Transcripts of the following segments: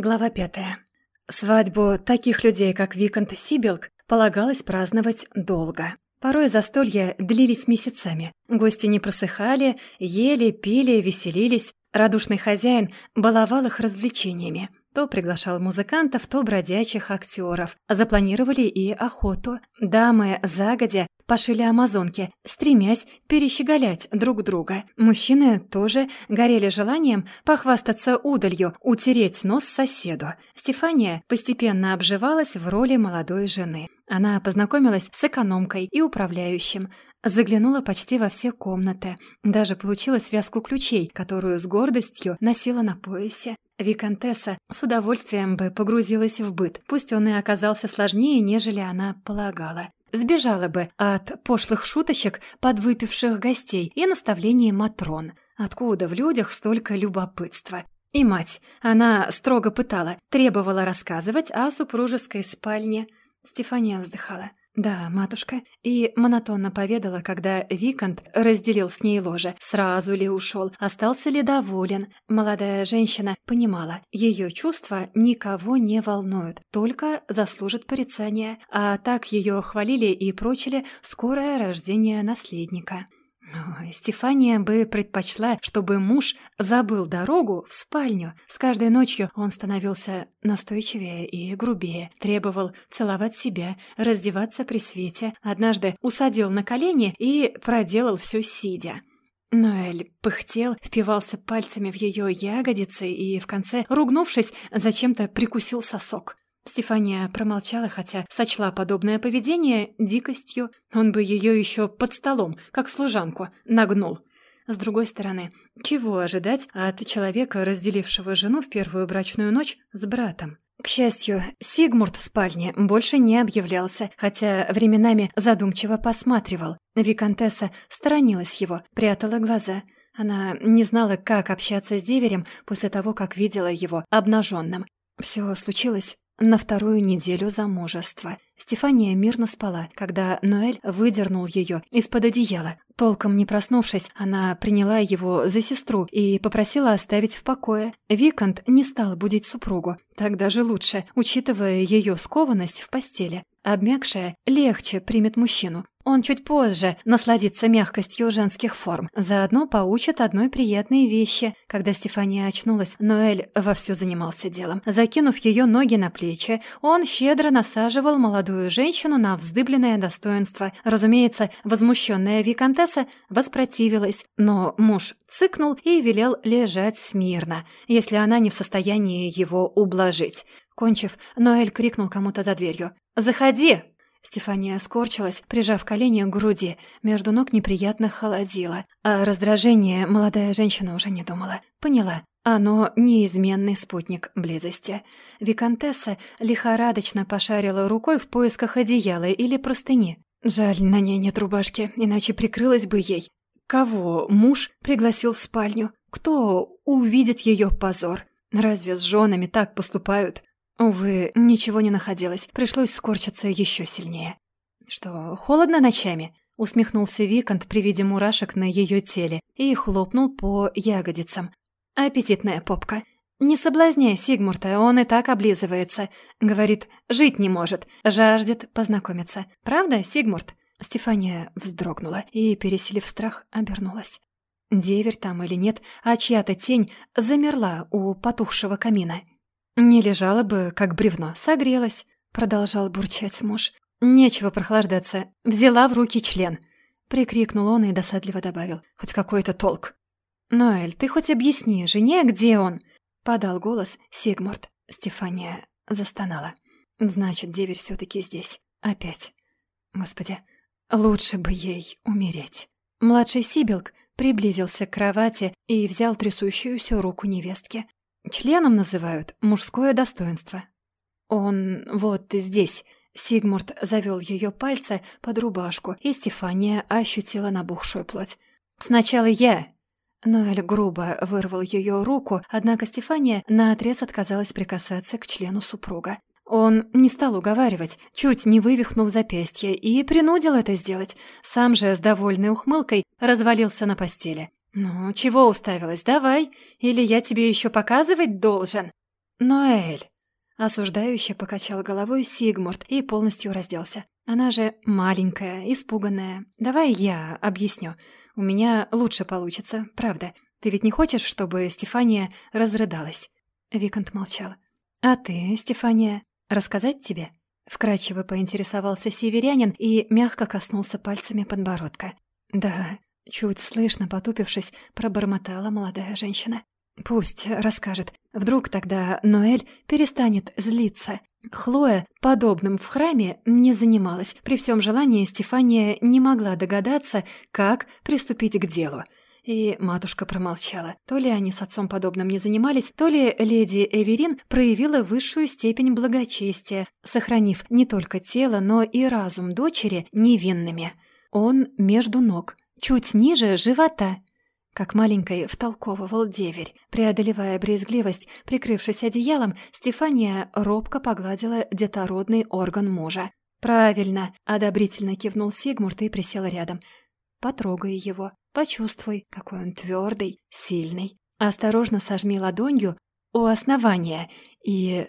Глава пятая. Свадьбу таких людей, как Викант Сибилк, полагалось праздновать долго. Порой застолья длились месяцами. Гости не просыхали, ели, пили, веселились. Радушный хозяин баловал их развлечениями. То приглашал музыкантов, то бродячих актеров. Запланировали и охоту. Дамы загодя пошили амазонки, стремясь перещеголять друг друга. Мужчины тоже горели желанием похвастаться удалью, утереть нос соседу. Стефания постепенно обживалась в роли молодой жены. Она познакомилась с экономкой и управляющим, заглянула почти во все комнаты, даже получила связку ключей, которую с гордостью носила на поясе. Викантесса с удовольствием бы погрузилась в быт, пусть он и оказался сложнее, нежели она полагала. Сбежала бы от пошлых шуточек подвыпивших гостей и наставлений Матрон. Откуда в людях столько любопытства? И мать. Она строго пытала, требовала рассказывать о супружеской спальне. Стефания вздыхала. «Да, матушка». И монотонно поведала, когда Викант разделил с ней ложе, сразу ли ушел, остался ли доволен. Молодая женщина понимала, ее чувства никого не волнуют, только заслужат порицания, а так ее хвалили и прочили скорое рождение наследника. Ой, Стефания бы предпочла, чтобы муж забыл дорогу в спальню. С каждой ночью он становился настойчивее и грубее, требовал целовать себя, раздеваться при свете. Однажды усадил на колени и проделал все сидя. Ноэль пыхтел, впивался пальцами в ее ягодицы и, в конце, ругнувшись, зачем-то прикусил сосок. Стефания промолчала, хотя сочла подобное поведение дикостью. Он бы ее еще под столом, как служанку, нагнул. С другой стороны, чего ожидать от человека, разделившего жену в первую брачную ночь с братом? К счастью, Сигмурт в спальне больше не объявлялся, хотя временами задумчиво посматривал. Викантесса сторонилась его, прятала глаза. Она не знала, как общаться с деверем после того, как видела его обнаженным. Все случилось на вторую неделю замужества Стефания мирно спала, когда Ноэль выдернул ее из-под одеяла. Толком не проснувшись, она приняла его за сестру и попросила оставить в покое. Викант не стал будить супругу. Так даже лучше, учитывая ее скованность в постели. Обмякшая легче примет мужчину. Он чуть позже насладится мягкостью женских форм. Заодно поучит одной приятной вещи. Когда Стефания очнулась, Ноэль вовсю занимался делом. Закинув ее ноги на плечи, он щедро насаживал молодую женщину на вздыбленное достоинство. Разумеется, возмущенная виконтесса воспротивилась, но муж цыкнул и велел лежать смирно, если она не в состоянии его ублажить. Кончив, Ноэль крикнул кому-то за дверью. «Заходи!» Стефания скорчилась, прижав колени к груди. Между ног неприятно холодило. А раздражение молодая женщина уже не думала. Поняла. Оно неизменный спутник близости. Викантесса лихорадочно пошарила рукой в поисках одеяла или простыни. Жаль, на ней нет рубашки, иначе прикрылась бы ей. Кого муж пригласил в спальню? Кто увидит ее позор? Разве с женами так поступают? Увы, ничего не находилось, пришлось скорчиться еще сильнее. «Что, холодно ночами?» — усмехнулся Викант при виде мурашек на ее теле и хлопнул по ягодицам. «Аппетитная попка. Не соблазняй Сигмурта, он и так облизывается. Говорит, жить не может, жаждет познакомиться. Правда, Сигмурт?» Стефания вздрогнула и, переселив страх, обернулась. Деверь там или нет, а чья-то тень замерла у потухшего камина. «Не лежала бы, как бревно, согрелась», — продолжал бурчать муж. «Нечего прохлаждаться. Взяла в руки член». Прикрикнул он и досадливо добавил. «Хоть какой-то толк». «Ноэль, ты хоть объясни жене, где он?» Подал голос Сигмурт. Стефания застонала. «Значит, деверь все таки здесь. Опять. Господи, лучше бы ей умереть». Младший Сибилк приблизился к кровати и взял трясущуюся руку невестки. Членом называют мужское достоинство. Он вот здесь. Сигмурт завел ее пальцы под рубашку, и Стефания ощутила набухшую плоть. «Сначала я!» Ноэль грубо вырвал ее руку, однако Стефания наотрез отказалась прикасаться к члену супруга. Он не стал уговаривать, чуть не вывихнув запястье, и принудил это сделать. Сам же с довольной ухмылкой развалился на постели. «Ну, чего уставилась? Давай, или я тебе еще показывать должен?» Ноэль!» Осуждающе покачал головой Сигмурт и полностью разделся. «Она же маленькая, испуганная. Давай я объясню. У меня лучше получится, правда. Ты ведь не хочешь, чтобы Стефания разрыдалась?» Викант молчал. «А ты, Стефания, рассказать тебе?» Вкрадчиво поинтересовался северянин и мягко коснулся пальцами подбородка. «Да», чуть слышно потупившись, пробормотала молодая женщина. «Пусть расскажет. Вдруг тогда Ноэль перестанет злиться. Хлоя подобным в храме не занималась. При всем желании Стефания не могла догадаться, как приступить к делу. И матушка промолчала. То ли они с отцом подобным не занимались, то ли леди Эверин проявила высшую степень благочестия, сохранив не только тело, но и разум дочери невинными. Он между ног, чуть ниже живота, как маленькой втолковывал деверь. Преодолевая брезгливость, прикрывшись одеялом, Стефания робко погладила детородный орган мужа. «Правильно!» — одобрительно кивнул Сигмурт и присел рядом. «Потрогай его, почувствуй, какой он твердый, сильный. Осторожно сожми ладонью у основания и...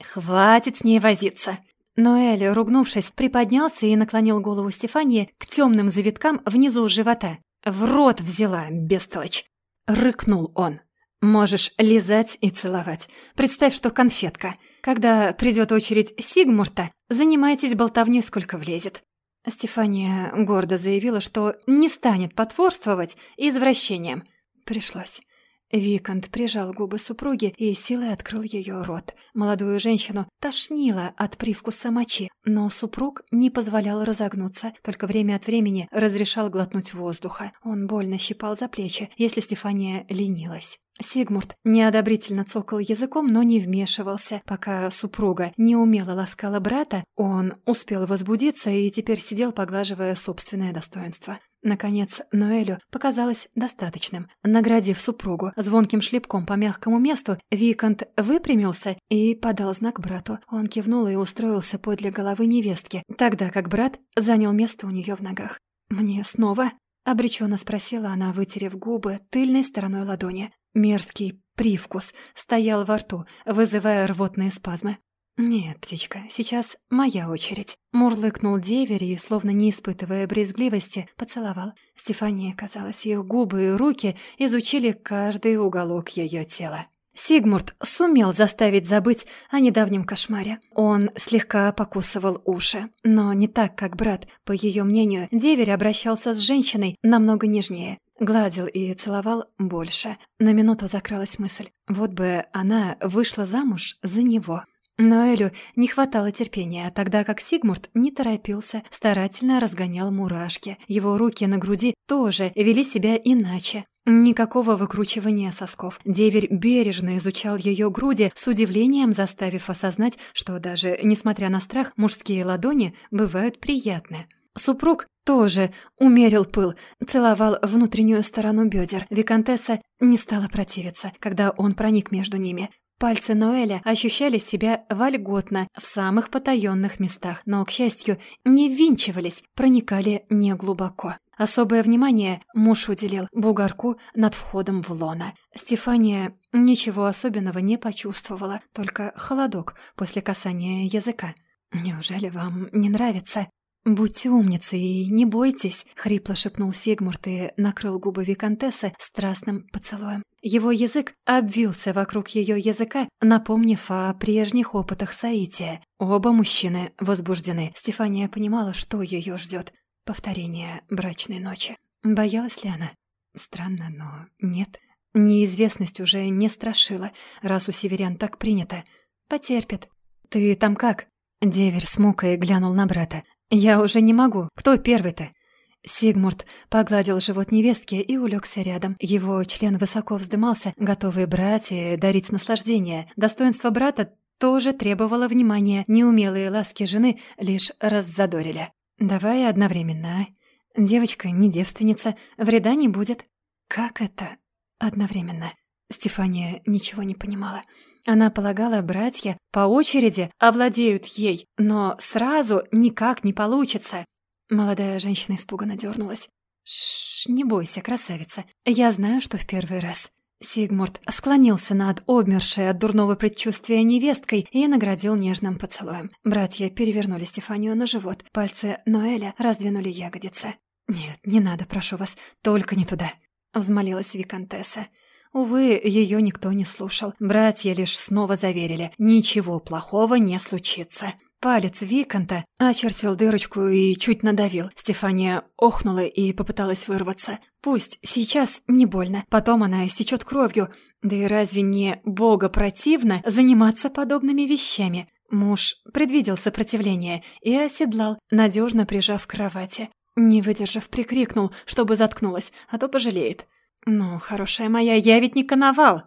Хватит с ней возиться!» Ноэль, ругнувшись, приподнялся и наклонил голову Стефании к темным завиткам внизу живота. «В рот взяла, бестолочь!» — рыкнул он. «Можешь лизать и целовать. Представь, что конфетка. Когда придет очередь Сигмурта, занимайтесь болтовней, сколько влезет». Стефания гордо заявила, что не станет потворствовать извращением. Пришлось. Викант прижал губы супруги и силой открыл ее рот. Молодую женщину тошнило от привкуса мочи, но супруг не позволял разогнуться, только время от времени разрешал глотнуть воздуха. Он больно щипал за плечи, если Стефания ленилась. Сигмурт неодобрительно цокал языком, но не вмешивался. Пока супруга неумело ласкала брата, он успел возбудиться и теперь сидел, поглаживая собственное достоинство. Наконец, Ноэлю показалось достаточным. Наградив супругу звонким шлепком по мягкому месту, Викант выпрямился и подал знак брату. Он кивнул и устроился подле головы невестки, тогда как брат занял место у нее в ногах. «Мне снова?» — обреченно спросила она, вытерев губы тыльной стороной ладони. Мерзкий привкус стоял во рту, вызывая рвотные спазмы. «Нет, птичка, сейчас моя очередь». Мурлыкнул деверь и, словно не испытывая брезгливости, поцеловал. Стефания, казалось, ее губы и руки изучили каждый уголок ее тела. Сигмурт сумел заставить забыть о недавнем кошмаре. Он слегка покусывал уши, но не так, как брат. По ее мнению, деверь обращался с женщиной намного нежнее. Гладил и целовал больше. На минуту закралась мысль. Вот бы она вышла замуж за него. Но Элю не хватало терпения, тогда как Сигмурт не торопился, старательно разгонял мурашки. Его руки на груди тоже вели себя иначе. Никакого выкручивания сосков. Деверь бережно изучал ее груди, с удивлением заставив осознать, что даже несмотря на страх, мужские ладони бывают приятны. Супруг тоже умерил пыл, целовал внутреннюю сторону бедер. Викантесса не стала противиться, когда он проник между ними. Пальцы Ноэля ощущали себя вольготно в самых потаенных местах, но, к счастью, не ввинчивались, проникали неглубоко. Особое внимание муж уделил бугорку над входом в лона. Стефания ничего особенного не почувствовала, только холодок после касания языка. «Неужели вам не нравится?» «Будьте умницей и не бойтесь», — хрипло шепнул Сигмурт и накрыл губы Викантессы страстным поцелуем. Его язык обвился вокруг ее языка, напомнив о прежних опытах Саития. Оба мужчины возбуждены. Стефания понимала, что ее ждет. Повторение брачной ночи. Боялась ли она? Странно, но нет. Неизвестность уже не страшила, раз у северян так принято. Потерпит. «Ты там как?» Деверь с мукой глянул на брата. «Я уже не могу. Кто первый-то?» Сигмурт погладил живот невестки и улегся рядом. Его член высоко вздымался, готовый брать и дарить наслаждение. Достоинство брата тоже требовало внимания. Неумелые ласки жены лишь раззадорили. «Давай одновременно, а? Девочка не девственница, вреда не будет». «Как это одновременно?» Стефания ничего не понимала. Она полагала, братья по очереди овладеют ей, но сразу никак не получится. Молодая женщина испуганно дернулась. «Шш, не бойся, красавица. Я знаю, что в первый раз». Сигмурт склонился над обмершей от дурного предчувствия невесткой и наградил нежным поцелуем. Братья перевернули Стефанию на живот. Пальцы Ноэля раздвинули ягодицы. «Нет, не надо, прошу вас, только не туда», — взмолилась Викантесса. Увы, ее никто не слушал. Братья лишь снова заверили, ничего плохого не случится. Палец Виконта очертил дырочку и чуть надавил. Стефания охнула и попыталась вырваться. Пусть сейчас не больно, потом она истечет кровью. Да и разве не бога противно заниматься подобными вещами? Муж предвидел сопротивление и оседлал, надежно прижав к кровати. Не выдержав, прикрикнул, чтобы заткнулась, а то пожалеет. «Ну, хорошая моя, я ведь не коновал!»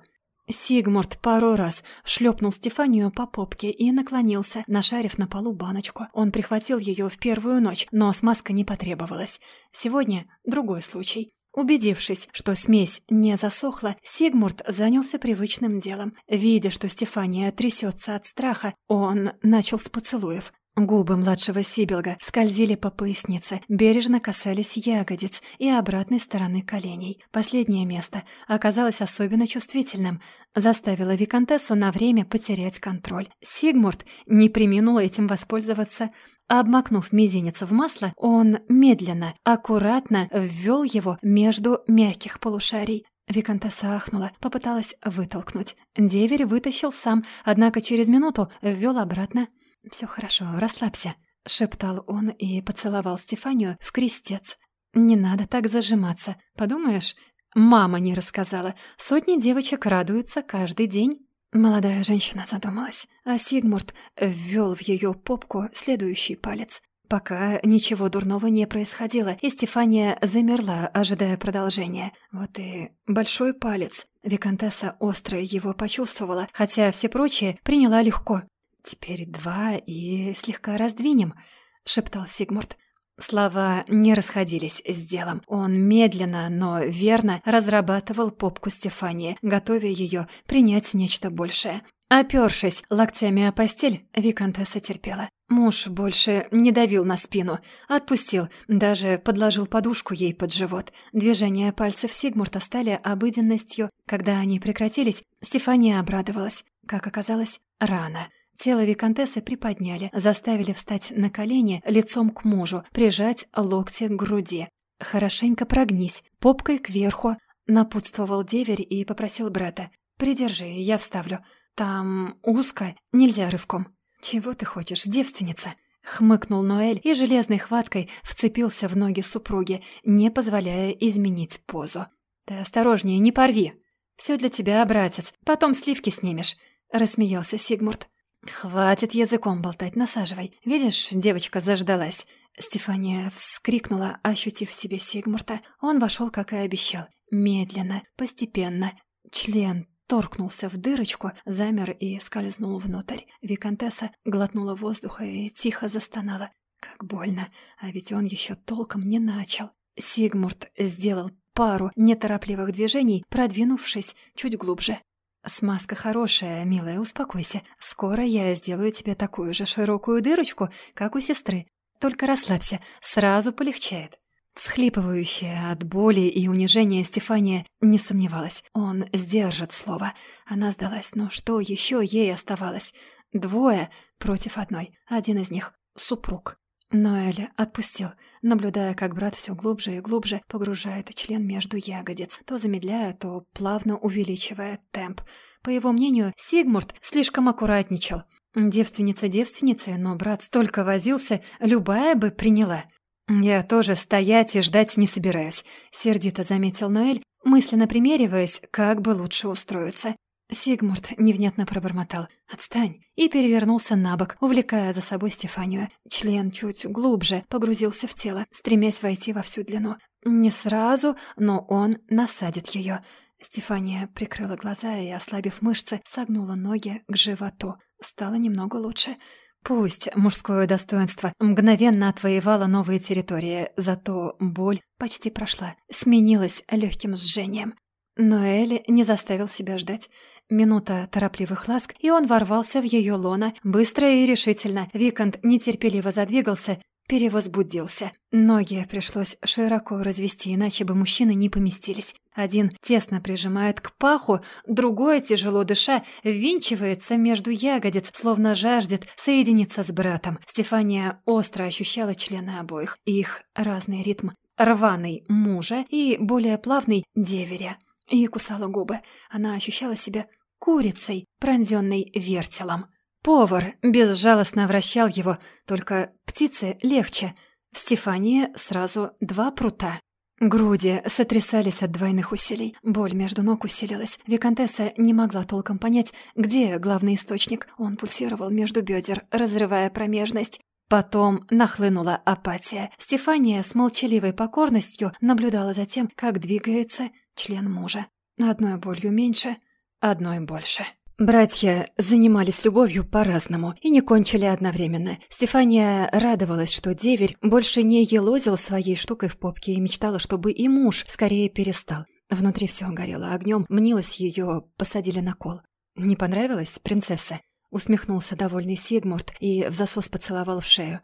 Сигмурт пару раз шлепнул Стефанию по попке и наклонился, нашарив на полу баночку. Он прихватил ее в первую ночь, но смазка не потребовалась. Сегодня другой случай. Убедившись, что смесь не засохла, Сигмурт занялся привычным делом. Видя, что Стефания трясется от страха, он начал с поцелуев. Губы младшего Сибилга скользили по пояснице, бережно касались ягодиц и обратной стороны коленей. Последнее место оказалось особенно чувствительным, заставило Викантессу на время потерять контроль. Сигмурт не приминул этим воспользоваться. Обмакнув мизинец в масло, он медленно, аккуратно ввел его между мягких полушарий. Викантесса ахнула, попыталась вытолкнуть. Деверь вытащил сам, однако через минуту ввел обратно. «Все хорошо, расслабься», — шептал он и поцеловал Стефанию в крестец. «Не надо так зажиматься. Подумаешь, мама не рассказала. Сотни девочек радуются каждый день». Молодая женщина задумалась, а Сигмурт ввел в ее попку следующий палец. Пока ничего дурного не происходило, и Стефания замерла, ожидая продолжения. Вот и большой палец. Викантесса остро его почувствовала, хотя все прочие приняла легко. «Теперь два и слегка раздвинем», — шептал Сигмурт. Слова не расходились с делом. Он медленно, но верно разрабатывал попку Стефании, готовя ее принять нечто большее. Опершись локтями о постель, Викантесса терпела. Муж больше не давил на спину, отпустил, даже подложил подушку ей под живот. Движения пальцев Сигмурта стали обыденностью. Когда они прекратились, Стефания обрадовалась. Как оказалось, рано. Тело виконтессы приподняли, заставили встать на колени лицом к мужу, прижать локти к груди. «Хорошенько прогнись, попкой кверху», — напутствовал деверь и попросил брата. «Придержи, я вставлю. Там узко, нельзя рывком». «Чего ты хочешь, девственница?» — хмыкнул Ноэль и железной хваткой вцепился в ноги супруги, не позволяя изменить позу. «Ты осторожнее, не порви!» «Все для тебя, братец, потом сливки снимешь», — рассмеялся Сигмурт. «Хватит языком болтать, насаживай. Видишь, девочка заждалась». Стефания вскрикнула, ощутив в себе Сигмурта. Он вошел, как и обещал. Медленно, постепенно. Член торкнулся в дырочку, замер и скользнул внутрь. Викантесса глотнула воздуха и тихо застонала. Как больно, а ведь он еще толком не начал. Сигмурт сделал пару неторопливых движений, продвинувшись чуть глубже. «Смазка хорошая, милая, успокойся. Скоро я сделаю тебе такую же широкую дырочку, как у сестры. Только расслабься, сразу полегчает». Схлипывающая от боли и унижения Стефания не сомневалась. Он сдержит слово. Она сдалась, но что еще ей оставалось? Двое против одной. Один из них — супруг. Ноэль отпустил, наблюдая, как брат все глубже и глубже погружает член между ягодиц, то замедляя, то плавно увеличивая темп. По его мнению, Сигмурт слишком аккуратничал. Девственница девственница, но брат столько возился, любая бы приняла. «Я тоже стоять и ждать не собираюсь», — сердито заметил Ноэль, мысленно примериваясь, как бы лучше устроиться. Сигмурт невнятно пробормотал «Отстань!» и перевернулся на бок, увлекая за собой Стефанию. Член чуть глубже погрузился в тело, стремясь войти во всю длину. Не сразу, но он насадит ее. Стефания прикрыла глаза и, ослабив мышцы, согнула ноги к животу. Стало немного лучше. Пусть мужское достоинство мгновенно отвоевало новые территории, зато боль почти прошла, сменилась легким сжением. Но Элли не заставил себя ждать. Минута торопливых ласк, и он ворвался в ее лоно, быстро и решительно. Викант нетерпеливо задвигался, перевозбудился. Ноги пришлось широко развести, иначе бы мужчины не поместились. Один тесно прижимает к паху, другой, тяжело дыша, ввинчивается между ягодиц, словно жаждет соединиться с братом. Стефания остро ощущала члены обоих, их разный ритм, рваный мужа и более плавный деверя. И кусала губы. Она ощущала себя курицей, пронзенной вертелом. Повар безжалостно вращал его, только птице легче. В Стефании сразу два прута. Груди сотрясались от двойных усилий. Боль между ног усилилась. Викантесса не могла толком понять, где главный источник. Он пульсировал между бедер, разрывая промежность. Потом нахлынула апатия. Стефания с молчаливой покорностью наблюдала за тем, как двигается член мужа. Одной болью меньше, одной больше. Братья занимались любовью по-разному и не кончили одновременно. Стефания радовалась, что деверь больше не елозил своей штукой в попке и мечтала, чтобы и муж скорее перестал. Внутри все горело огнем, мнилось ее, посадили на кол. «Не понравилось, принцесса?» Усмехнулся довольный Сигмурт и в засос поцеловал в шею.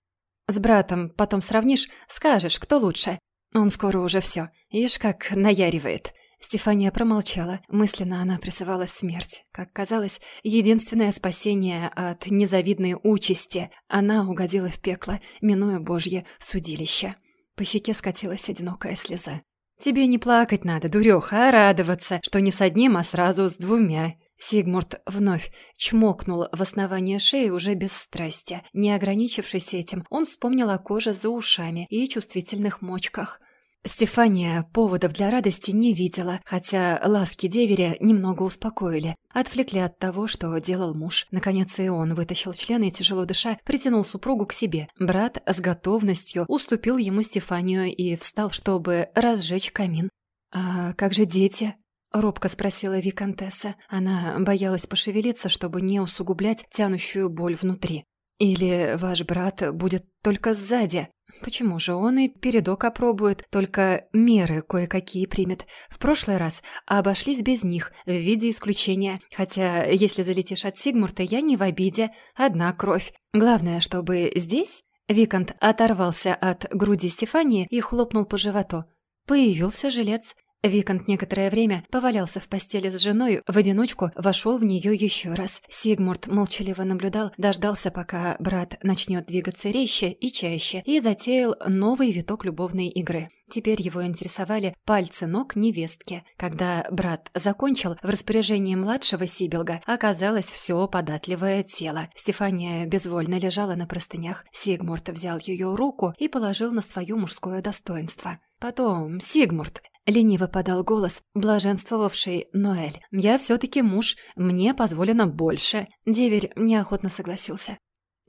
«С братом потом сравнишь, скажешь, кто лучше. Он скоро уже все. Ишь, как наяривает». Стефания промолчала. Мысленно она призывала смерть. Как казалось, единственное спасение от незавидной участи. Она угодила в пекло, минуя Божье судилище. По щеке скатилась одинокая слеза. «Тебе не плакать надо, дуреха, а радоваться, что не с одним, а сразу с двумя». Сигмурт вновь чмокнул в основание шеи уже без страсти. Не ограничившись этим, он вспомнил о коже за ушами и чувствительных мочках. Стефания поводов для радости не видела, хотя ласки деверя немного успокоили. Отвлекли от того, что делал муж. Наконец и он вытащил член и, тяжело дыша, притянул супругу к себе. Брат с готовностью уступил ему Стефанию и встал, чтобы разжечь камин. «А как же дети?» — робко спросила Викантесса. Она боялась пошевелиться, чтобы не усугублять тянущую боль внутри. «Или ваш брат будет только сзади?» Почему же он и передок опробует, только меры кое-какие примет. В прошлый раз обошлись без них, в виде исключения. Хотя, если залетишь от Сигмурта, я не в обиде, одна кровь. Главное, чтобы здесь... Викант оторвался от груди Стефании и хлопнул по животу. Появился жилец. Викант некоторое время повалялся в постели с женой, в одиночку вошел в нее еще раз. Сигмурт молчаливо наблюдал, дождался, пока брат начнет двигаться резче и чаще, и затеял новый виток любовной игры. Теперь его интересовали пальцы ног невестки. Когда брат закончил, в распоряжении младшего Сибилга оказалось все податливое тело. Стефания безвольно лежала на простынях. Сигмурт взял ее руку и положил на свое мужское достоинство. Потом, Сигмурт, Лениво подал голос, блаженствовавший Ноэль. «Я все-таки муж, мне позволено больше». Деверь неохотно согласился.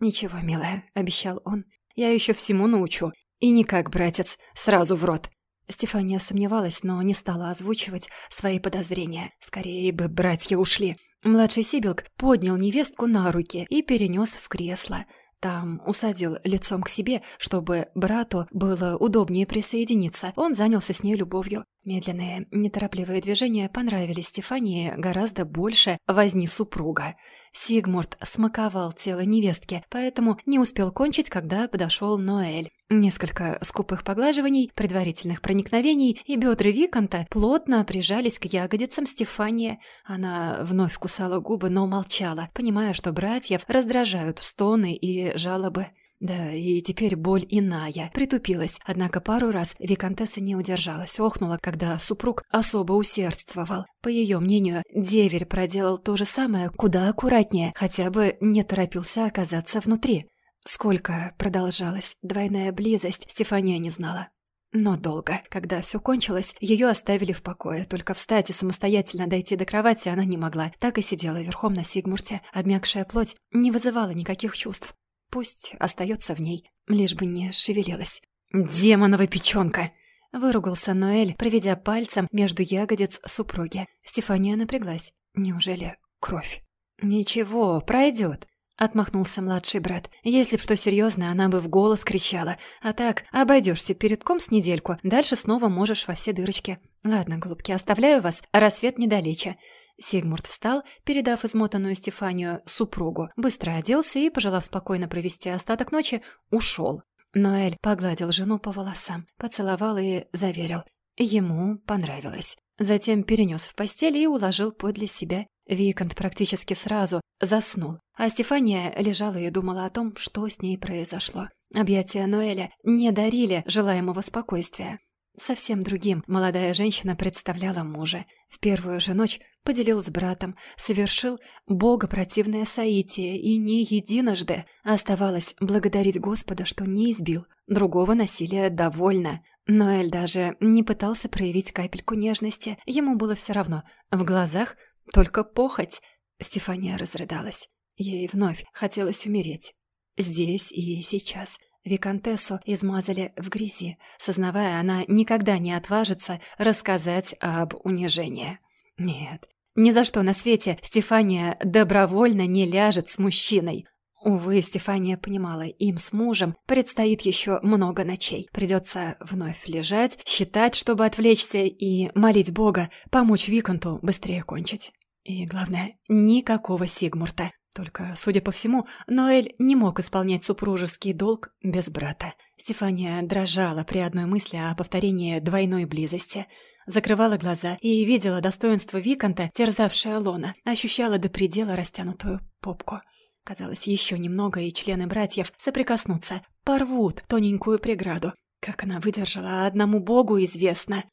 «Ничего, милая», — обещал он. «Я еще всему научу. И никак, братец, сразу в рот». Стефания сомневалась, но не стала озвучивать свои подозрения. Скорее бы братья ушли. Младший Сибилк поднял невестку на руки и перенес в кресло. Там усадил лицом к себе, чтобы брату было удобнее присоединиться. Он занялся с ней любовью. Медленные, неторопливые движения понравились Стефании гораздо больше возни супруга. Сигмурт смаковал тело невестки, поэтому не успел кончить, когда подошел Ноэль. Несколько скупых поглаживаний, предварительных проникновений, и бедра Виконта плотно прижались к ягодицам Стефании. Она вновь кусала губы, но молчала, понимая, что братьев раздражают стоны и жалобы. Да, и теперь боль иная, притупилась, однако пару раз Викантесса не удержалась, охнула, когда супруг особо усердствовал. По ее мнению, деверь проделал то же самое куда аккуратнее, хотя бы не торопился оказаться внутри. Сколько продолжалась двойная близость, Стефания не знала. Но долго. Когда все кончилось, ее оставили в покое. Только встать и самостоятельно дойти до кровати она не могла. Так и сидела верхом на Сигмурте. Обмякшая плоть не вызывала никаких чувств. Пусть остается в ней, лишь бы не шевелилась. «Демонова печенка!» — выругался Ноэль, проведя пальцем между ягодиц супруги. Стефания напряглась. «Неужели кровь?» «Ничего, пройдет», — отмахнулся младший брат. «Если б что серьезное, она бы в голос кричала. А так, обойдешься передком с недельку, дальше снова можешь во все дырочки. Ладно, голубки, оставляю вас, рассвет недалече. Сигмурт встал, передав измотанную Стефанию супругу, быстро оделся и, пожелав спокойно провести остаток ночи, ушел. Ноэль погладил жену по волосам, поцеловал и заверил. Ему понравилось. Затем перенес в постель и уложил подле себя. Викант практически сразу заснул, а Стефания лежала и думала о том, что с ней произошло. Объятия Ноэля не дарили желаемого спокойствия. Совсем другим молодая женщина представляла мужа. В первую же ночь поделил с братом, совершил богопротивное соитие и не единожды. Оставалось благодарить Господа, что не избил. Другого насилия довольно. Ноэль даже не пытался проявить капельку нежности. Ему было все равно. В глазах только похоть. Стефания разрыдалась. Ей вновь хотелось умереть. Здесь и сейчас. Викантессу измазали в грязи, сознавая, она никогда не отважится рассказать об унижении. Нет, ни за что на свете Стефания добровольно не ляжет с мужчиной. Увы, Стефания понимала, им с мужем предстоит еще много ночей. Придется вновь лежать, считать, чтобы отвлечься, и молить Бога помочь Виконту быстрее кончить. И главное, никакого Сигмурта. Только, судя по всему, Ноэль не мог исполнять супружеский долг без брата. Стефания дрожала при одной мысли о повторении двойной близости. Закрывала глаза и видела достоинство Виконта, терзавшее лона, ощущала до предела растянутую попку. Казалось, еще немного, и члены братьев соприкоснутся, порвут тоненькую преграду. Как она выдержала, одному богу известно.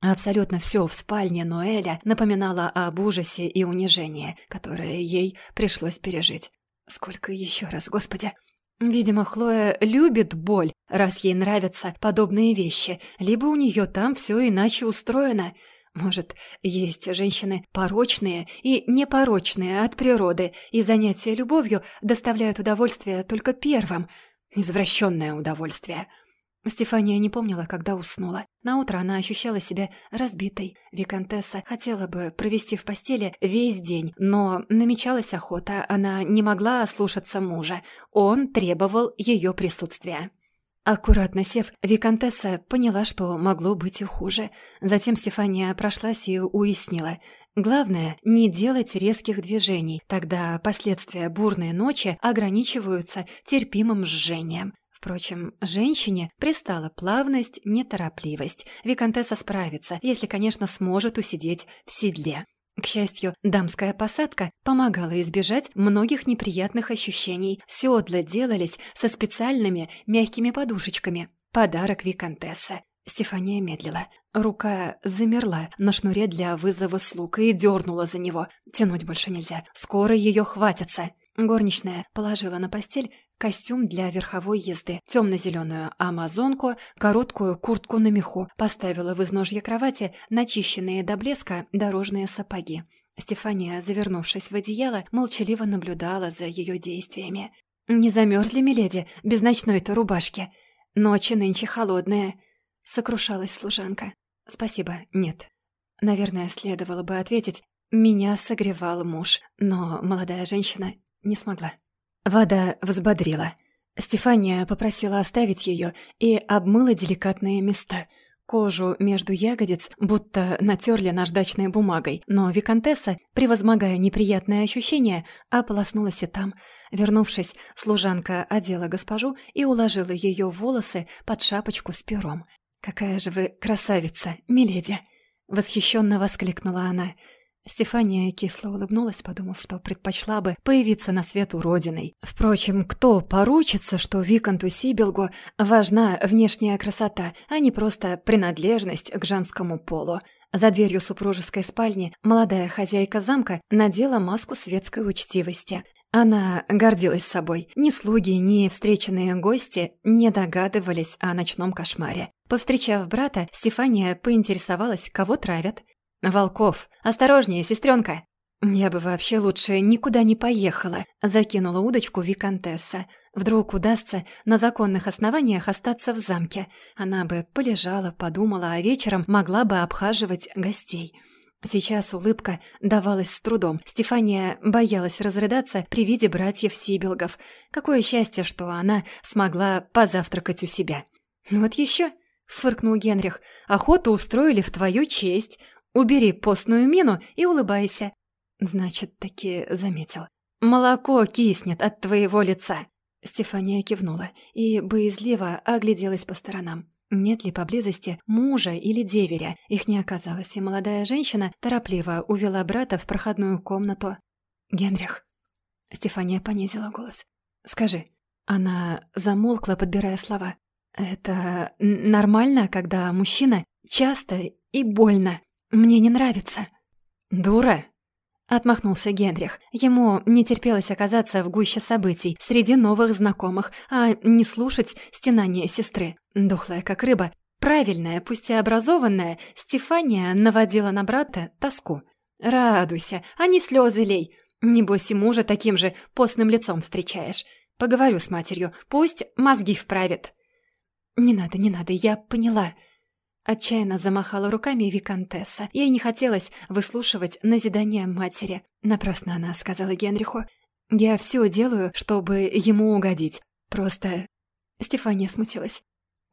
Абсолютно все в спальне Ноэля напоминало об ужасе и унижении, которое ей пришлось пережить. Сколько еще раз, Господи! Видимо, Хлоя любит боль, раз ей нравятся подобные вещи, либо у нее там все иначе устроено. Может, есть женщины порочные и непорочные от природы, и занятия любовью доставляют удовольствие только первым. Извращенное удовольствие — Стефания не помнила, когда уснула. Наутро она ощущала себя разбитой. Викантесса хотела бы провести в постели весь день, но намечалась охота, она не могла ослушаться мужа. Он требовал ее присутствия. Аккуратно сев, Викантесса поняла, что могло быть и хуже. Затем Стефания прошлась и уяснила. Главное – не делать резких движений, тогда последствия бурной ночи ограничиваются терпимым жжением. Впрочем, женщине пристала плавность, неторопливость. Викантесса справится, если, конечно, сможет усидеть в седле. К счастью, дамская посадка помогала избежать многих неприятных ощущений. Седла делались со специальными мягкими подушечками. Подарок Викантессы. Стефания медлила. Рука замерла на шнуре для вызова слуг и дернула за него. Тянуть больше нельзя. Скоро ее хватится. Горничная положила на постель костюм для верховой езды, темно-зеленую амазонку, короткую куртку на меху, поставила в изножье кровати начищенные до блеска дорожные сапоги. Стефания, завернувшись в одеяло, молчаливо наблюдала за ее действиями. «Не замерзли, миледи, без ночной-то рубашки? Ночи нынче холодные», — сокрушалась служанка. «Спасибо, нет». Наверное, следовало бы ответить, меня согревал муж, но молодая женщина не смогла. Вода взбодрила. Стефания попросила оставить ее и обмыла деликатные места. Кожу между ягодиц будто натерли наждачной бумагой, но Викантесса, превозмогая неприятное ощущение, ополоснулась и там. Вернувшись, служанка одела госпожу и уложила ее волосы под шапочку с пером. «Какая же вы красавица, миледи!» — восхищенно воскликнула она — Стефания кисло улыбнулась, подумав, что предпочла бы появиться на свет уродиной. Впрочем, кто поручится, что Виконту Сибилгу важна внешняя красота, а не просто принадлежность к женскому полу? За дверью супружеской спальни молодая хозяйка замка надела маску светской учтивости. Она гордилась собой. Ни слуги, ни встреченные гости не догадывались о ночном кошмаре. Повстречав брата, Стефания поинтересовалась, кого травят. «Волков, осторожнее, сестренка!» «Я бы вообще лучше никуда не поехала», — закинула удочку Викантесса. «Вдруг удастся на законных основаниях остаться в замке. Она бы полежала, подумала, а вечером могла бы обхаживать гостей». Сейчас улыбка давалась с трудом. Стефания боялась разрыдаться при виде братьев Сибилгов. Какое счастье, что она смогла позавтракать у себя. «Вот еще», — фыркнул Генрих, — «охоту устроили в твою честь. Убери постную мину и улыбайся. Значит, таки заметил. Молоко киснет от твоего лица. Стефания кивнула и боязливо огляделась по сторонам. Нет ли поблизости мужа или деверя? Их не оказалось, и молодая женщина торопливо увела брата в проходную комнату. «Генрих». Стефания понизила голос. «Скажи». Она замолкла, подбирая слова. «Это нормально, когда мужчина часто и больно? Мне не нравится». «Дура!» Отмахнулся Генрих. Ему не терпелось оказаться в гуще событий, среди новых знакомых, а не слушать стенания сестры. Духлая, как рыба, правильная, пусть и образованная, Стефания наводила на брата тоску. «Радуйся, а не слезы лей. Небось и мужа таким же постным лицом встречаешь. Поговорю с матерью, пусть мозги вправит». «Не надо, не надо, я поняла», Отчаянно замахала руками виконтесса. Ей не хотелось выслушивать назидание матери. Напрасно она сказала Генриху. «Я все делаю, чтобы ему угодить. Просто...» Стефания смутилась.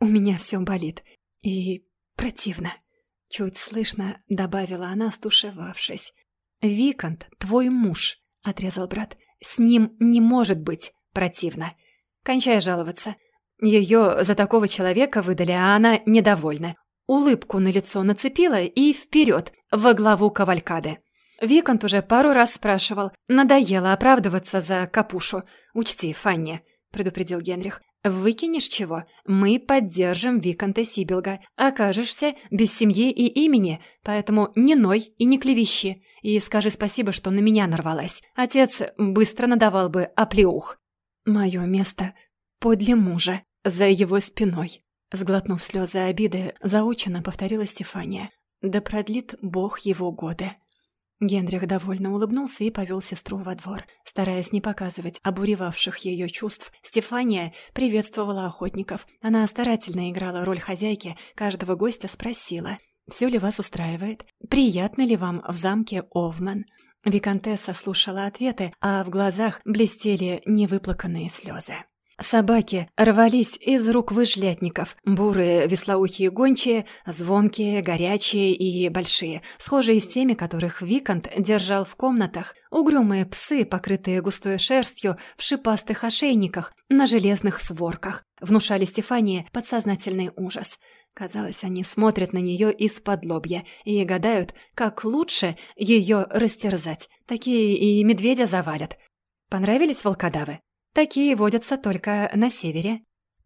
«У меня все болит. И противно». Чуть слышно добавила она, стушевавшись. «Викант, твой муж», — отрезал брат. «С ним не может быть противно. Кончай жаловаться. Ее за такого человека выдали, а она недовольна улыбку на лицо нацепила и вперед, во главу кавалькады. Викант уже пару раз спрашивал. Надоело оправдываться за капушу. «Учти, Фанни», — предупредил Генрих. «Выкинешь чего? Мы поддержим Виканта Сибилга. Окажешься без семьи и имени, поэтому не ной и не клевещи. И скажи спасибо, что на меня нарвалась. Отец быстро надавал бы оплеух». «Мое место подле мужа, за его спиной», Сглотнув слезы обиды, заученно повторила Стефания. «Да продлит Бог его годы». Генрих довольно улыбнулся и повел сестру во двор. Стараясь не показывать обуревавших ее чувств, Стефания приветствовала охотников. Она старательно играла роль хозяйки, каждого гостя спросила, «Все ли вас устраивает? Приятно ли вам в замке Овман?» Викантесса слушала ответы, а в глазах блестели невыплаканные слезы. Собаки рвались из рук выжлятников, бурые веслоухие гончие, звонкие, горячие и большие, схожие с теми, которых Викант держал в комнатах, угрюмые псы, покрытые густой шерстью, в шипастых ошейниках, на железных сворках, внушали Стефании подсознательный ужас. Казалось, они смотрят на нее из-под лобья и гадают, как лучше ее растерзать. Такие и медведя завалят. Понравились волкодавы? Такие водятся только на севере».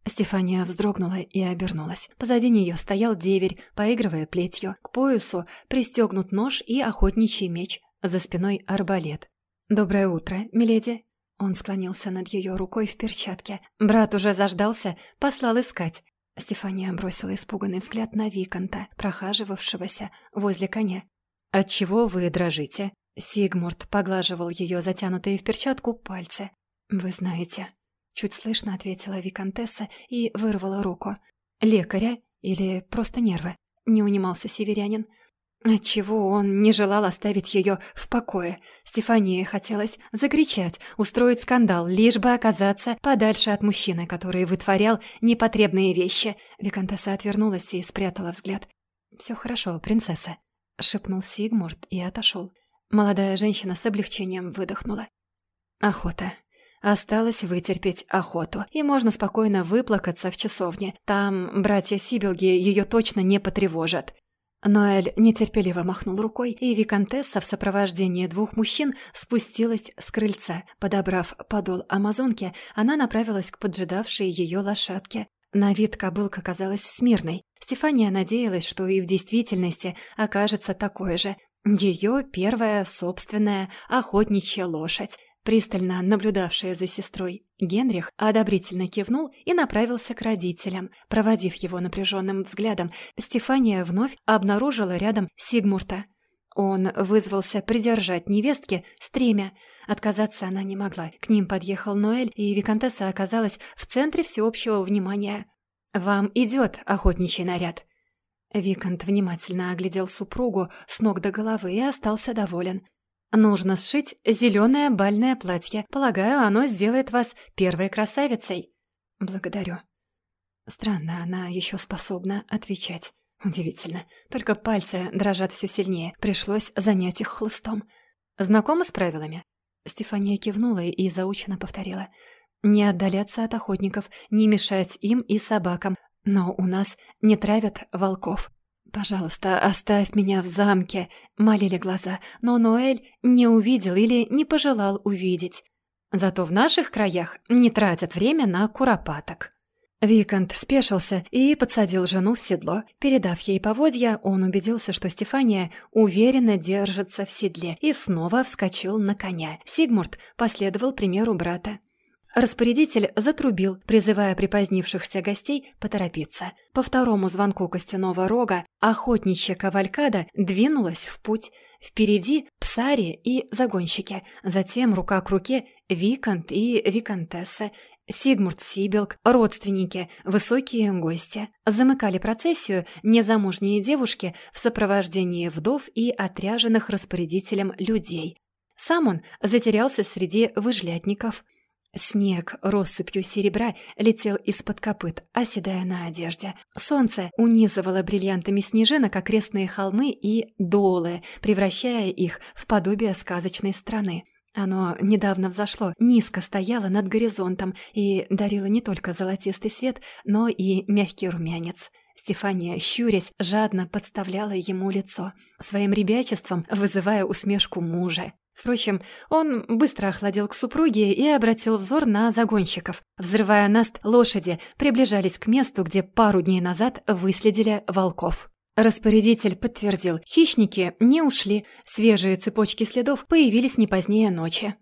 Стефания вздрогнула и обернулась. Позади нее стоял деверь, поигрывая плетью. К поясу пристегнут нож и охотничий меч. За спиной арбалет. «Доброе утро, миледи». Он склонился над ее рукой в перчатке. Брат уже заждался, послал искать. Стефания бросила испуганный взгляд на Виконта, прохаживавшегося возле коня. «Отчего вы дрожите?» Сигмурт поглаживал ее затянутые в перчатку пальцы. «Вы знаете», — чуть слышно ответила Викантесса и вырвала руку. «Лекаря или просто нервы?» — не унимался северянин. Отчего он не желал оставить ее в покое? Стефании хотелось закричать, устроить скандал, лишь бы оказаться подальше от мужчины, который вытворял непотребные вещи. Викантесса отвернулась и спрятала взгляд. «Все хорошо, принцесса», — шепнул Сигмурт и отошел. Молодая женщина с облегчением выдохнула. «Охота. Осталось вытерпеть охоту, и можно спокойно выплакаться в часовне. Там братья Сибилги ее точно не потревожат. Ноэль нетерпеливо махнул рукой, и Викантесса в сопровождении двух мужчин спустилась с крыльца. Подобрав подол амазонки, она направилась к поджидавшей ее лошадке. На вид кобылка казалась смирной. Стефания надеялась, что и в действительности окажется такой же. Ее первая собственная охотничья лошадь. Пристально наблюдавшая за сестрой, Генрих одобрительно кивнул и направился к родителям. Проводив его напряженным взглядом, Стефания вновь обнаружила рядом Сигмурта. Он вызвался придержать невестке стремя. Отказаться она не могла. К ним подъехал Ноэль, и Викантесса оказалась в центре всеобщего внимания. «Вам идет охотничий наряд». Викант внимательно оглядел супругу с ног до головы и остался доволен. Нужно сшить зеленое бальное платье. Полагаю, оно сделает вас первой красавицей. Благодарю. Странно, она еще способна отвечать. Удивительно. Только пальцы дрожат все сильнее. Пришлось занять их хлыстом. Знакома с правилами? Стефания кивнула и заученно повторила. не отдаляться от охотников, не мешать им и собакам, но у нас не травят волков. «Пожалуйста, оставь меня в замке», — молили глаза, но Ноэль не увидел или не пожелал увидеть. Зато в наших краях не тратят время на куропаток. Викант спешился и подсадил жену в седло. Передав ей поводья, он убедился, что Стефания уверенно держится в седле и снова вскочил на коня. Сигмурт последовал примеру брата. Распорядитель затрубил, призывая припозднившихся гостей поторопиться. По второму звонку костяного рога охотничья кавалькада двинулась в путь. Впереди псари и загонщики, затем рука к руке Викант и Викантесса, Сигмурт Сибилк, родственники, высокие гости. Замыкали процессию незамужние девушки в сопровождении вдов и отряженных распорядителем людей. Сам он затерялся среди выжлятников – Снег россыпью серебра летел из-под копыт, оседая на одежде. Солнце унизывало бриллиантами снежинок окрестные холмы и долы, превращая их в подобие сказочной страны. Оно недавно взошло, низко стояло над горизонтом и дарило не только золотистый свет, но и мягкий румянец. Стефания, щурясь, жадно подставляла ему лицо, своим ребячеством вызывая усмешку мужа. Впрочем, он быстро охладил к супруге и обратил взор на загонщиков. Взрывая наст, лошади приближались к месту, где пару дней назад выследили волков. Распорядитель подтвердил, хищники не ушли, свежие цепочки следов появились не позднее ночи.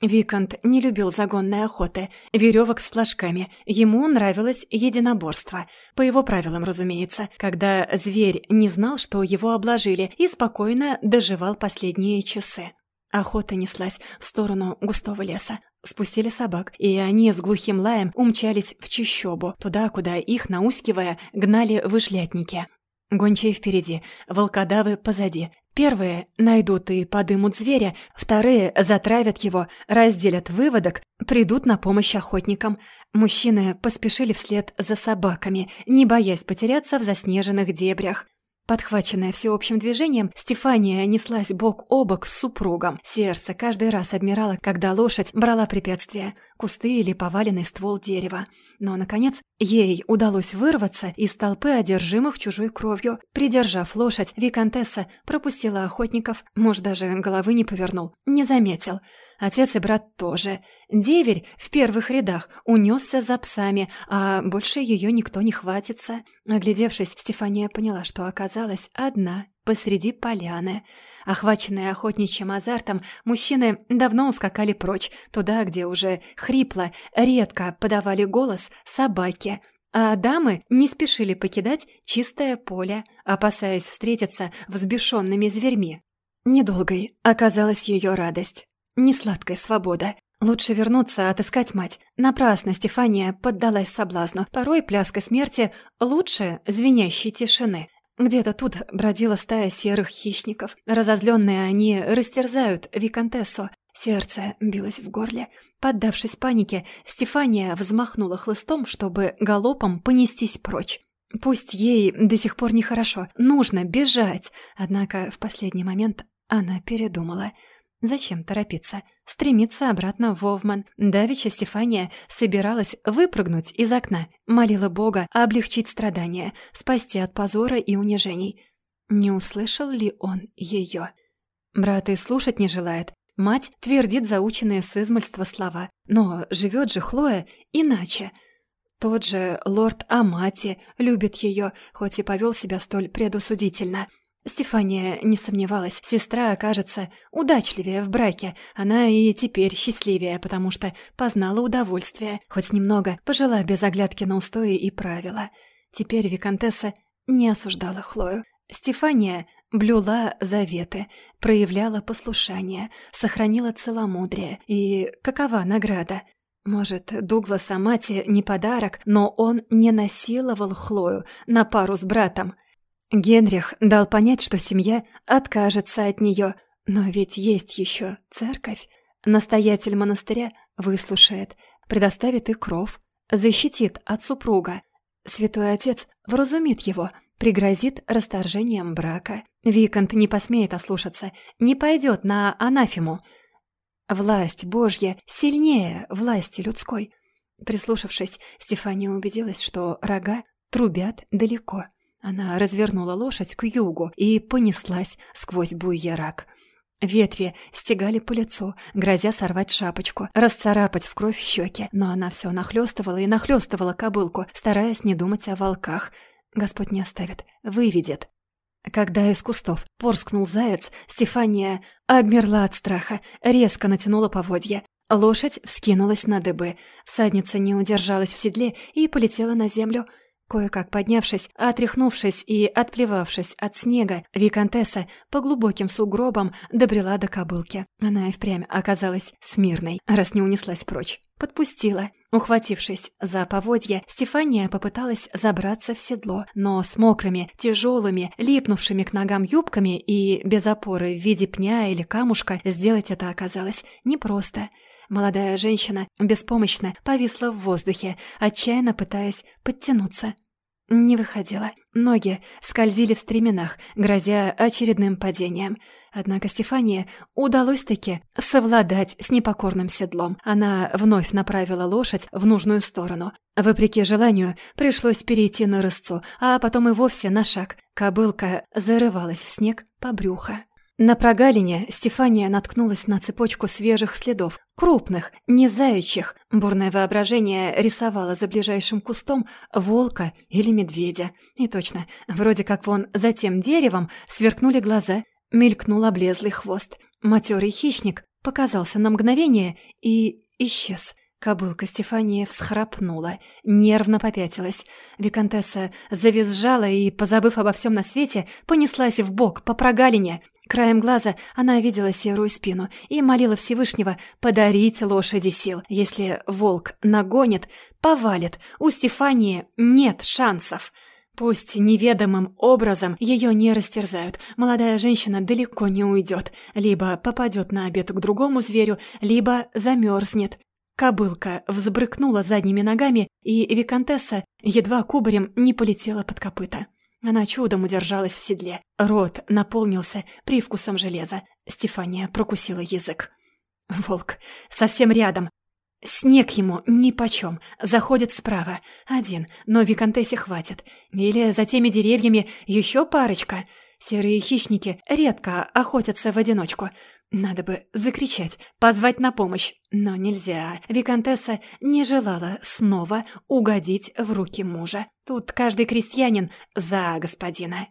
Викант не любил загонной охоты, веревок с флажками. Ему нравилось единоборство. По его правилам, разумеется, когда зверь не знал, что его обложили, и спокойно доживал последние часы. Охота неслась в сторону густого леса. Спустили собак, и они с глухим лаем умчались в чащобу, туда, куда их, наускивая, гнали выжлятники. Гончие впереди, волкодавы позади. Первые найдут и подымут зверя, вторые затравят его, разделят выводок, придут на помощь охотникам. Мужчины поспешили вслед за собаками, не боясь потеряться в заснеженных дебрях. Подхваченная всеобщим движением, Стефания неслась бок о бок с супругом. Сердце каждый раз обмирало, когда лошадь брала препятствие — кусты или поваленный ствол дерева. Но, наконец, ей удалось вырваться из толпы одержимых чужой кровью. Придержав лошадь, Викантесса пропустила охотников, муж даже головы не повернул, не заметил — Отец и брат тоже. Деверь в первых рядах унесся за псами, а больше ее никто не хватится. Оглядевшись, Стефания поняла, что оказалась одна посреди поляны. Охваченные охотничьим азартом, мужчины давно ускакали прочь, туда, где уже хрипло, редко подавали голос собаки, а дамы не спешили покидать чистое поле, опасаясь встретиться взбешенными зверьми. Недолгой оказалась ее радость. Несладкая свобода. Лучше вернуться, отыскать мать. Напрасно Стефания поддалась соблазну. Порой пляска смерти лучше звенящей тишины. Где-то тут бродила стая серых хищников. Разозленные они растерзают виконтессу. Сердце билось в горле. Поддавшись панике, Стефания взмахнула хлыстом, чтобы галопом понестись прочь. Пусть ей до сих пор нехорошо, нужно бежать. Однако в последний момент она передумала — Зачем торопиться? Стремиться обратно в Вовман. Давича Стефания собиралась выпрыгнуть из окна, молила Бога облегчить страдания, спасти от позора и унижений. Не услышал ли он ее? Брат и слушать не желает. Мать твердит заученные с измольства слова. Но живет же Хлоя иначе. Тот же лорд Амати любит ее, хоть и повел себя столь предусудительно — Стефания не сомневалась, сестра окажется удачливее в браке. Она и теперь счастливее, потому что познала удовольствие, хоть немного пожила без оглядки на устои и правила. Теперь Викантесса не осуждала Хлою. Стефания блюла заветы, проявляла послушание, сохранила целомудрие. И какова награда? Может, Дуглас Амати не подарок, но он не насиловал Хлою на пару с братом — Генрих дал понять, что семья откажется от нее, но ведь есть еще церковь. Настоятель монастыря выслушает, предоставит и кров, защитит от супруга. Святой отец вразумит его, пригрозит расторжением брака. Викант не посмеет ослушаться, не пойдет на анафему. Власть Божья сильнее власти людской. Прислушавшись, Стефания убедилась, что рога трубят далеко. Она развернула лошадь к югу и понеслась сквозь буйерак. Ветви стегали по лицу, грозя сорвать шапочку, расцарапать в кровь щеки, но она все нахлестывала и нахлестывала кобылку, стараясь не думать о волках. Господь не оставит, выведет. Когда из кустов порскнул заяц, Стефания обмерла от страха, резко натянула поводья. Лошадь вскинулась на дыбы. Всадница не удержалась в седле и полетела на землю. Кое-как поднявшись, отряхнувшись и отплевавшись от снега, Викантесса по глубоким сугробам добрела до кобылки. Она и впрямь оказалась смирной, раз не унеслась прочь. Подпустила. Ухватившись за поводья, Стефания попыталась забраться в седло, но с мокрыми, тяжелыми, липнувшими к ногам юбками и без опоры в виде пня или камушка сделать это оказалось непросто. Молодая женщина беспомощно повисла в воздухе, отчаянно пытаясь подтянуться. Не выходила. Ноги скользили в стременах, грозя очередным падением. Однако Стефании удалось-таки совладать с непокорным седлом. Она вновь направила лошадь в нужную сторону. Вопреки желанию, пришлось перейти на рысцу, а потом и вовсе на шаг. Кобылка зарывалась в снег по брюхо. На прогалине Стефания наткнулась на цепочку свежих следов, крупных, не заячьих. Бурное воображение рисовало за ближайшим кустом волка или медведя. И точно, вроде как вон за тем деревом сверкнули глаза, мелькнул облезлый хвост. Матерый хищник показался на мгновение и исчез. Кобылка Стефания всхрапнула, нервно попятилась. Викантесса завизжала и, позабыв обо всем на свете, понеслась в бок по прогалине. Краем глаза она видела серую спину и молила Всевышнего подарить лошади сил. Если волк нагонит, повалит, у Стефании нет шансов. Пусть неведомым образом ее не растерзают, молодая женщина далеко не уйдет, либо попадет на обед к другому зверю, либо замерзнет. Кобылка взбрыкнула задними ногами, и виконтесса едва кубарем не полетела под копыта. Она чудом удержалась в седле. Рот наполнился привкусом железа. Стефания прокусила язык. Волк совсем рядом. Снег ему нипочем. Заходит справа. Один, но Викантессе хватит. Или за теми деревьями еще парочка. Серые хищники редко охотятся в одиночку. Надо бы закричать, позвать на помощь, но нельзя. Викантесса не желала снова угодить в руки мужа. Тут каждый крестьянин за господина.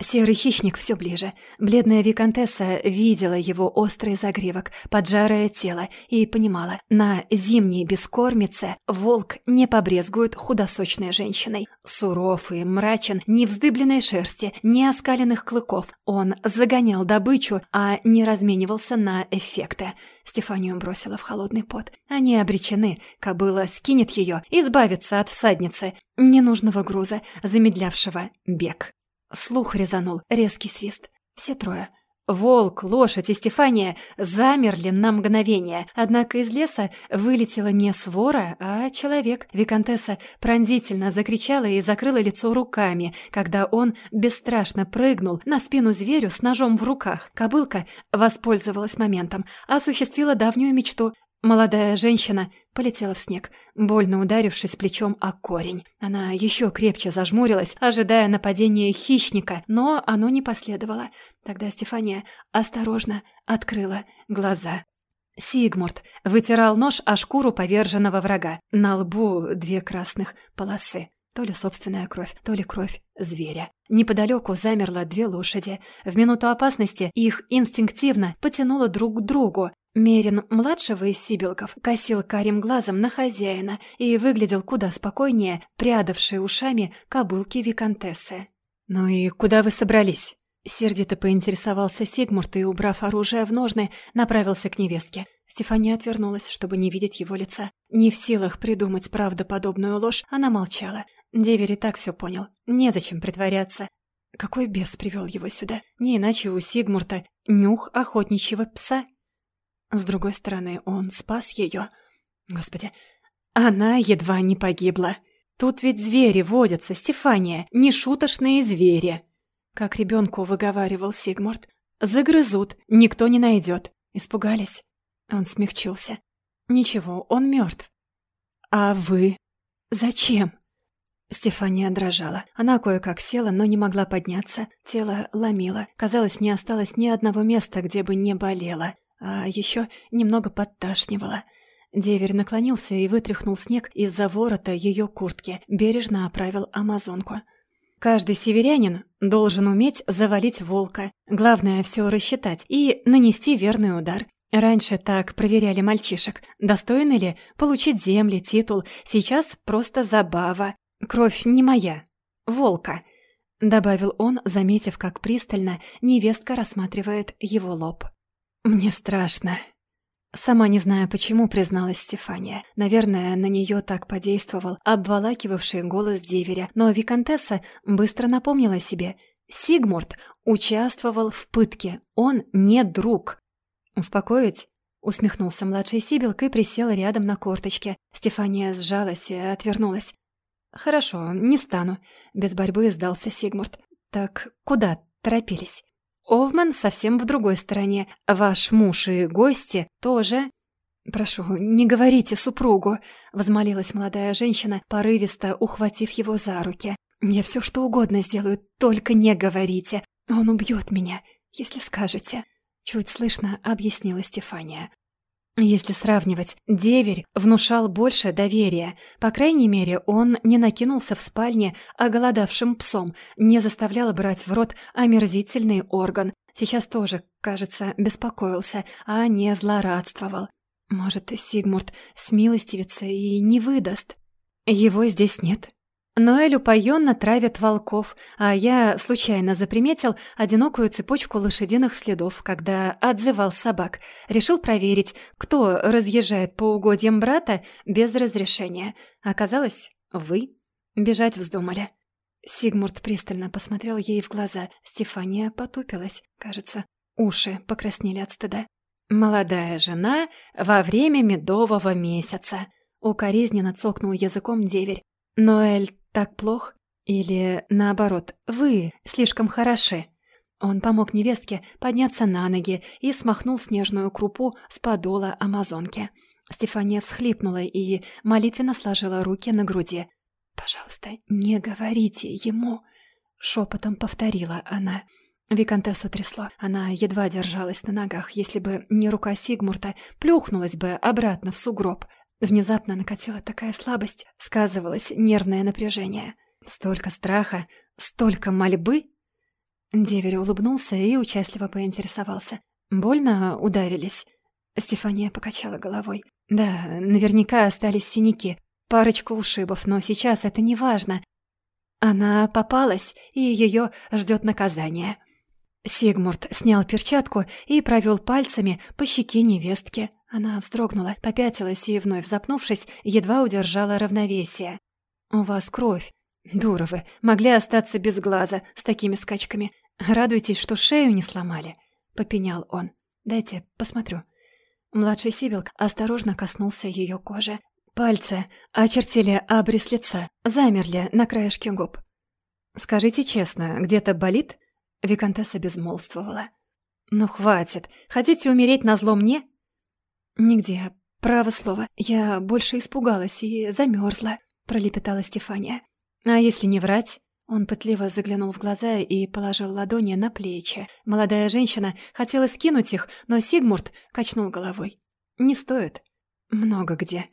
Серый хищник все ближе. Бледная виконтесса видела его острый загривок, поджарое тело и понимала, на зимней бескормице волк не побрезгует худосочной женщиной. Суров и мрачен, ни вздыбленной шерсти, ни оскаленных клыков. Он загонял добычу, а не разменивался на эффекты. Стефанию бросила в холодный пот. Они обречены. Кобыла скинет ее, избавится от всадницы, ненужного груза, замедлявшего бег. Слух резанул резкий свист. Все трое. Волк, лошадь и Стефания замерли на мгновение, однако из леса вылетела не свора, а человек. Викантесса пронзительно закричала и закрыла лицо руками, когда он бесстрашно прыгнул на спину зверю с ножом в руках. Кобылка воспользовалась моментом, осуществила давнюю мечту Молодая женщина полетела в снег, больно ударившись плечом о корень. Она еще крепче зажмурилась, ожидая нападения хищника, но оно не последовало. Тогда Стефания осторожно открыла глаза. Сигмурт вытирал нож о шкуру поверженного врага. На лбу две красных полосы. То ли собственная кровь, то ли кровь зверя. Неподалеку замерло две лошади. В минуту опасности их инстинктивно потянуло друг к другу. Мерин младшего из сибилков косил карим глазом на хозяина и выглядел куда спокойнее, прядавшей ушами кобылки виконтессы. «Ну и куда вы собрались?» Сердито поинтересовался Сигмурт и, убрав оружие в ножны, направился к невестке. Стефания отвернулась, чтобы не видеть его лица. Не в силах придумать правдоподобную ложь, она молчала. Деверь и так все понял. Незачем притворяться. Какой бес привел его сюда? Не иначе у Сигмурта нюх охотничьего пса с другой стороны, он спас ее. Господи, она едва не погибла. Тут ведь звери водятся, Стефания, не шуточные звери. Как ребенку выговаривал Сигмурт. Загрызут, никто не найдет. Испугались. Он смягчился. Ничего, он мертв. «А вы? Зачем?» Стефания дрожала. Она кое-как села, но не могла подняться. Тело ломило. Казалось, не осталось ни одного места, где бы не болело. А еще немного подташнивало. Деверь наклонился и вытряхнул снег из-за ворота ее куртки, бережно оправил амазонку. Каждый северянин должен уметь завалить волка. Главное все рассчитать и нанести верный удар. Раньше так проверяли мальчишек, достойны ли получить земли, титул. Сейчас просто забава. Кровь не моя. Волка. Добавил он, заметив, как пристально невестка рассматривает его лоб. «Мне страшно», Сама не знаю, почему призналась Стефания. Наверное, на нее так подействовал обволакивавший голос деверя, но Викантесса быстро напомнила себе. Сигмурт участвовал в пытке, он не друг. «Успокоить?» — усмехнулся младший Сибилк и присел рядом на корточке. Стефания сжалась и отвернулась. «Хорошо, не стану», — без борьбы сдался Сигмурт. «Так куда торопились?» Овман совсем в другой стороне. Ваш муж и гости тоже...» «Прошу, не говорите супругу», — возмолилась молодая женщина, порывисто ухватив его за руки. «Я все что угодно сделаю, только не говорите. Он убьет меня, если скажете», — чуть слышно объяснила Стефания. Если сравнивать, деверь внушал больше доверия. По крайней мере, он не накинулся в спальне оголодавшим псом, не заставлял брать в рот омерзительный орган. Сейчас тоже, кажется, беспокоился, а не злорадствовал. Может, Сигмурт смилостивится и не выдаст. Его здесь нет. Ноэль упоенно травит волков, а я случайно заприметил одинокую цепочку лошадиных следов, когда отзывал собак. Решил проверить, кто разъезжает по угодьям брата без разрешения. Оказалось, вы. Бежать вздумали. Сигмурт пристально посмотрел ей в глаза. Стефания потупилась. Кажется, уши покраснели от стыда. «Молодая жена во время медового месяца», — укоризненно цокнул языком деверь. «Ноэль так плох? Или, наоборот, вы слишком хороши?» Он помог невестке подняться на ноги и смахнул снежную крупу с подола амазонки. Стефания всхлипнула и молитвенно сложила руки на груди. «Пожалуйста, не говорите ему!» — шепотом повторила она. Викантессу трясло. Она едва держалась на ногах. Если бы не рука Сигмурта, плюхнулась бы обратно в сугроб. Внезапно накатила такая слабость, сказывалось нервное напряжение. Столько страха, столько мольбы. Деверь улыбнулся и участливо поинтересовался. «Больно ударились?» Стефания покачала головой. «Да, наверняка остались синяки, парочку ушибов, но сейчас это не важно. Она попалась, и ее ждет наказание». Сигмурт снял перчатку и провел пальцами по щеке невестки. Она вздрогнула, попятилась и, вновь запнувшись, едва удержала равновесие. «У вас кровь. Дура вы, могли остаться без глаза с такими скачками. Радуйтесь, что шею не сломали», — попенял он. «Дайте, посмотрю». Младший Сибилк осторожно коснулся ее кожи. Пальцы очертили обрез лица, замерли на краешке губ. «Скажите честно, где-то болит?» Викантесса безмолвствовала. «Ну, хватит. Хотите умереть на зло мне?» «Нигде. Право слово. Я больше испугалась и замерзла», — пролепетала Стефания. «А если не врать?» Он пытливо заглянул в глаза и положил ладони на плечи. Молодая женщина хотела скинуть их, но Сигмурт качнул головой. «Не стоит. Много где».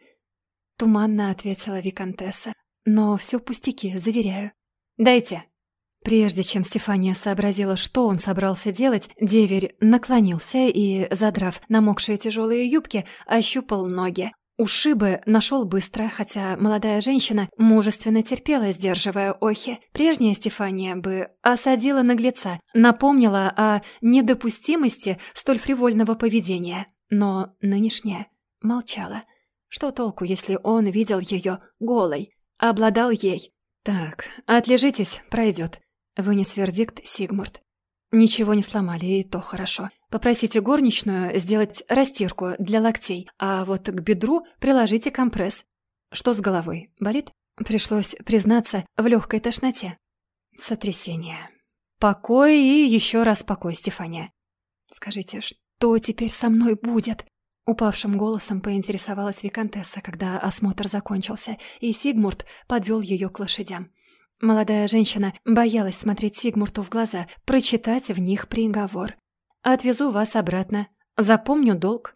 Туманно ответила Викантесса. «Но все пустяки, заверяю». «Дайте», Прежде чем Стефания сообразила, что он собрался делать, деверь наклонился и, задрав намокшие тяжелые юбки, ощупал ноги. Ушибы нашел быстро, хотя молодая женщина мужественно терпела, сдерживая охи. Прежняя Стефания бы осадила наглеца, напомнила о недопустимости столь фривольного поведения. Но нынешняя молчала. Что толку, если он видел ее голой, обладал ей? «Так, отлежитесь, пройдет», Вынес вердикт Сигмурт. Ничего не сломали, и то хорошо. Попросите горничную сделать растирку для локтей, а вот к бедру приложите компресс. Что с головой? Болит? Пришлось признаться в легкой тошноте. Сотрясение. Покой и еще раз покой, Стефания. Скажите, что теперь со мной будет? Упавшим голосом поинтересовалась Викантесса, когда осмотр закончился, и Сигмурт подвел ее к лошадям. Молодая женщина боялась смотреть Сигмурту в глаза, прочитать в них приговор. «Отвезу вас обратно. Запомню долг».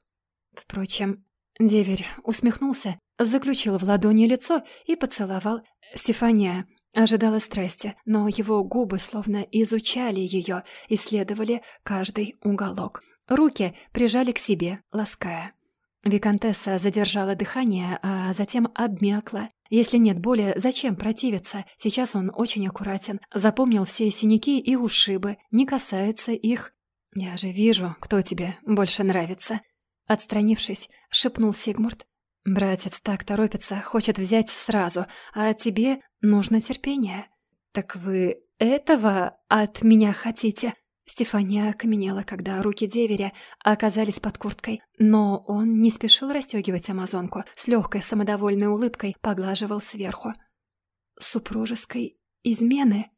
Впрочем, деверь усмехнулся, заключил в ладони лицо и поцеловал. Стефания ожидала страсти, но его губы словно изучали ее, исследовали каждый уголок. Руки прижали к себе, лаская. Викантесса задержала дыхание, а затем обмякла. Если нет боли, зачем противиться? Сейчас он очень аккуратен. Запомнил все синяки и ушибы, не касается их. «Я же вижу, кто тебе больше нравится». Отстранившись, шепнул Сигмурт. «Братец так торопится, хочет взять сразу, а тебе нужно терпение». «Так вы этого от меня хотите?» Стефания окаменела, когда руки деверя оказались под курткой, но он не спешил расстегивать амазонку, с легкой самодовольной улыбкой поглаживал сверху. «Супружеской измены?»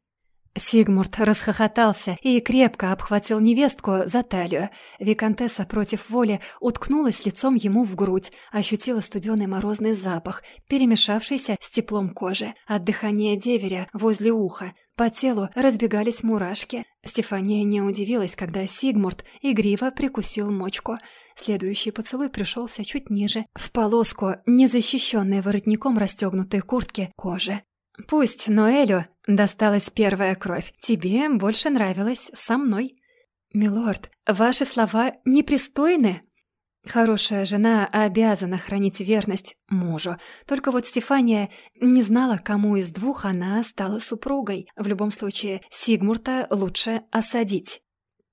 Сигмурт расхохотался и крепко обхватил невестку за талию. Викантесса против воли уткнулась лицом ему в грудь, ощутила студеный морозный запах, перемешавшийся с теплом кожи. От дыхания деверя возле уха по телу разбегались мурашки. Стефания не удивилась, когда Сигмурт игриво прикусил мочку. Следующий поцелуй пришелся чуть ниже, в полоску, незащищенной воротником расстегнутой куртки кожи. Пусть Ноэлю досталась первая кровь, тебе больше нравилось со мной. Милорд, ваши слова непристойны. Хорошая жена обязана хранить верность мужу. Только вот Стефания не знала, кому из двух она стала супругой. В любом случае, Сигмурта лучше осадить.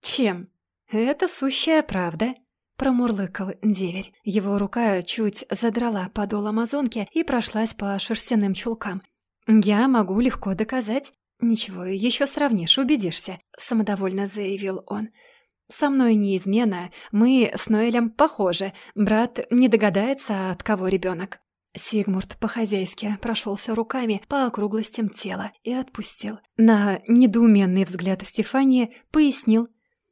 Чем? Это сущая правда. Промурлыкал деверь. Его рука чуть задрала подол амазонки и прошлась по шерстяным чулкам. «Я могу легко доказать». «Ничего, еще сравнишь, убедишься», — самодовольно заявил он. «Со мной неизменно. Мы с Ноэлем похожи. Брат не догадается, от кого ребенок». Сигмурт по-хозяйски прошелся руками по округлостям тела и отпустил. На недоуменный взгляд Стефании пояснил.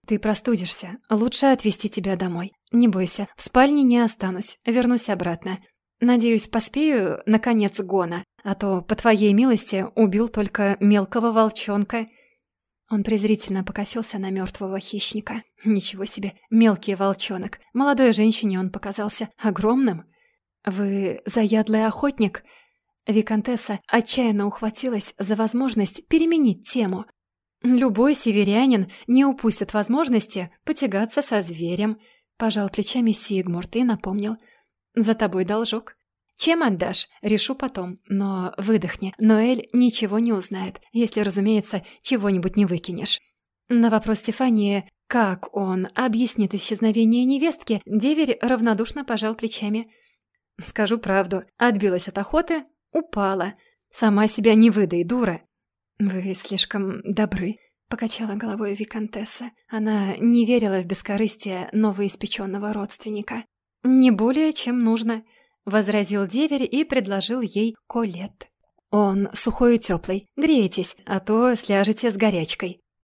«Ты простудишься. Лучше отвезти тебя домой. Не бойся, в спальне не останусь. Вернусь обратно. Надеюсь, поспею, наконец, гона, а то, по твоей милости, убил только мелкого волчонка». Он презрительно покосился на мертвого хищника. Ничего себе, мелкий волчонок. Молодой женщине он показался огромным. «Вы заядлый охотник?» Викантесса отчаянно ухватилась за возможность переменить тему. «Любой северянин не упустит возможности потягаться со зверем», пожал плечами Сигмурт и напомнил – за тобой должок. Чем отдашь, решу потом, но выдохни. Ноэль ничего не узнает, если, разумеется, чего-нибудь не выкинешь. На вопрос Стефании, как он объяснит исчезновение невестки, деверь равнодушно пожал плечами. «Скажу правду, отбилась от охоты, упала. Сама себя не выдай, дура». «Вы слишком добры», — покачала головой Викантесса. Она не верила в бескорыстие новоиспеченного родственника. «Не более, чем нужно», — возразил деверь и предложил ей колет. «Он сухой и теплый. Грейтесь, а то сляжете с горячкой».